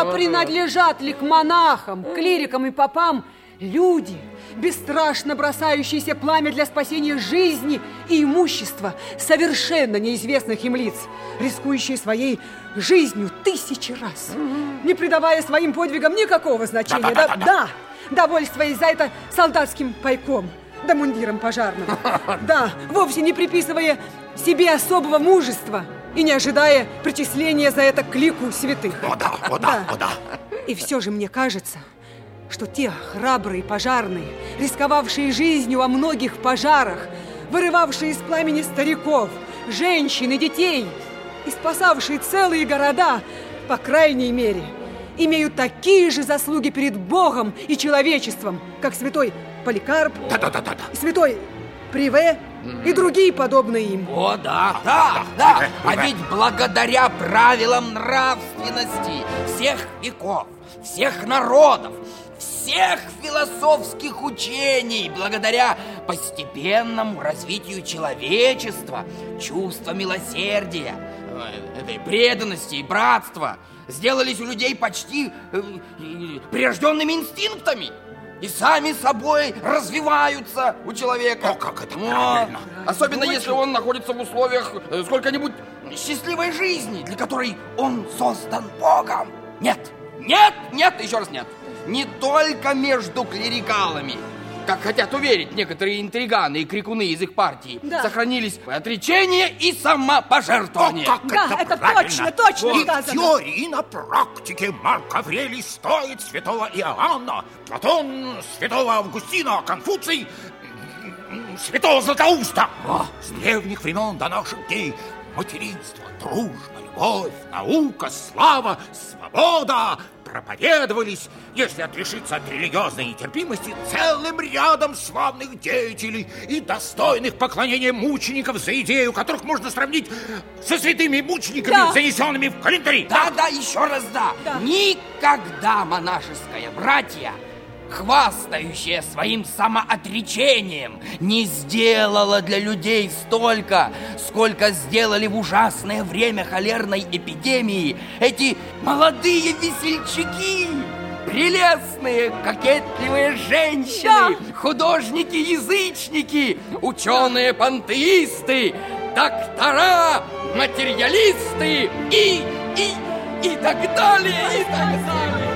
А принадлежат ли к монахам, клирикам и попам люди, бесстрашно бросающиеся пламя для спасения жизни и имущества совершенно неизвестных им лиц, рискующие своей жизнью тысячи раз, не придавая своим подвигам никакого значения. Да, да, да, да. довольствуясь за это солдатским пайком, да мундиром пожарным. Да, вовсе не приписывая себе особого мужества и не ожидая причисления за это к лику святых. О да, о да, да. о да. И все же мне кажется, что те храбрые пожарные, рисковавшие жизнью во многих пожарах, вырывавшие из пламени стариков, женщин и детей и спасавшие целые города, по крайней мере, имеют такие же заслуги перед Богом и человечеством, как святой Поликарп, да, да, да, да, да. святой Приве и другие подобные им. О, да, да, да. А ведь благодаря правилам нравственности всех веков, всех народов, всех философских учений, благодаря постепенному развитию человечества, чувства милосердия, э, этой преданности и братства, сделались у людей почти э, прирожденными инстинктами и сами собой развиваются у человека. О, как это правильно! Особенно если он находится в условиях э, сколько-нибудь счастливой жизни, для которой он создан Богом. Нет, нет, нет, еще раз нет не только между клерикалами, как хотят уверить некоторые интриганы и крикуны из их партии, да. сохранились отречение и самопожертвование. О, как да, это, это точно, точно и сказано. в теории, и на практике Марк Аврелий стоит святого Иоанна, Платон святого Августина, Конфуций святого Златоуста. О. С древних времен до наших дней материнство, дружба, любовь, наука, слава, свобода проповедовались, если отрешиться от религиозной нетерпимости, целым рядом славных деятелей и достойных поклонения мучеников за идею, которых можно сравнить со святыми мучениками, да. занесенными в календари. Да, да, еще раз да. да. Никогда монашеское братья хвастающая своим самоотречением, не сделала для людей столько, сколько сделали в ужасное время холерной эпидемии эти молодые весельчаки, прелестные, кокетливые женщины, да. художники-язычники, ученые-пантеисты, доктора, материалисты и, и, и так далее, и так далее.